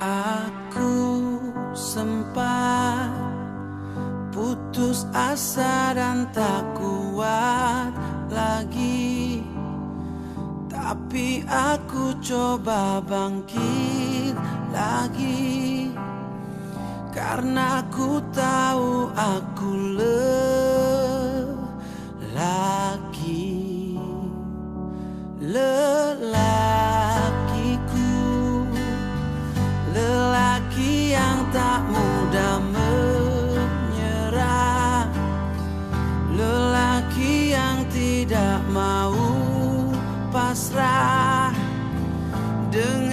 Aku sempat putus asa dan tak kuat lagi. Tapi aku coba bangkit lagi. Karena ku tahu aku lelaki tak mudah menyerah. Lelaki yang tidak mau pasrah. Dengan